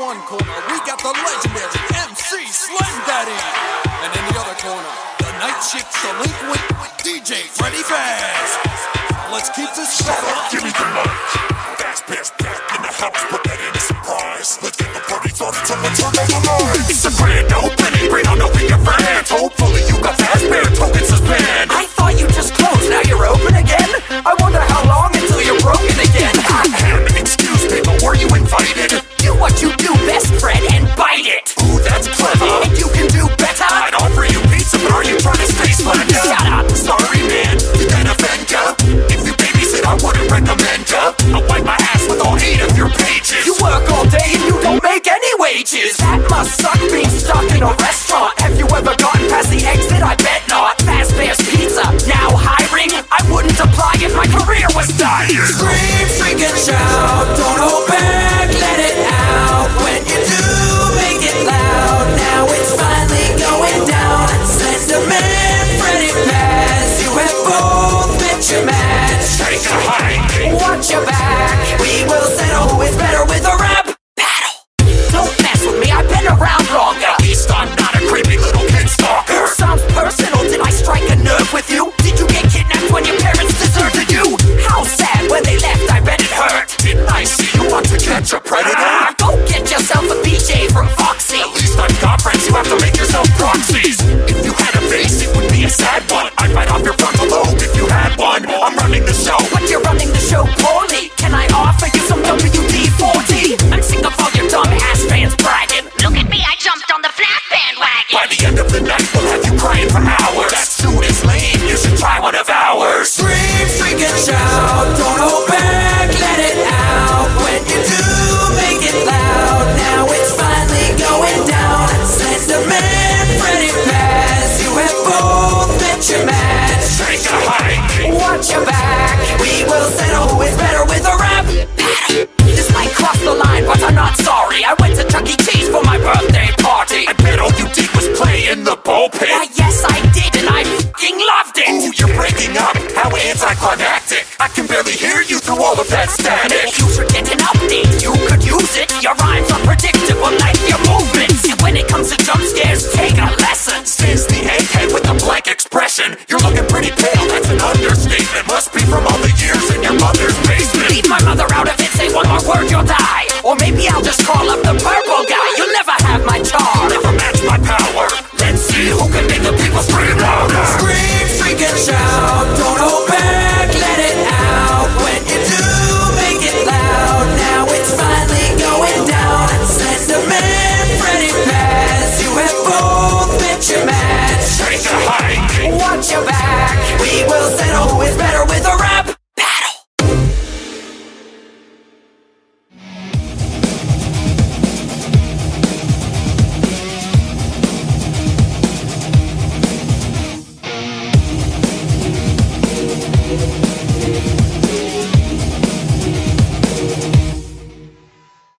one corner, we got the legendary MC Slim Daddy. And in the other corner, the night chick delinquent DJ Freddy Fast. Let's keep this battle. Give me the beaches. That must suck being stuck in a restaurant. Have you ever gotten past the exit? I bet not. Fazbear's Pizza, now hiring? I wouldn't apply if my career was done. Scream, freaking shout. By the end of the night, we'll have you crying for hours. That suit is lame. You should try one of ours. head with a blank expression. You're looking pretty pale, that's an understatement. Must be from all the years in your mother's basement. Leave my mother out of it, say one more word, you'll die. Or maybe I'll just call up the bird.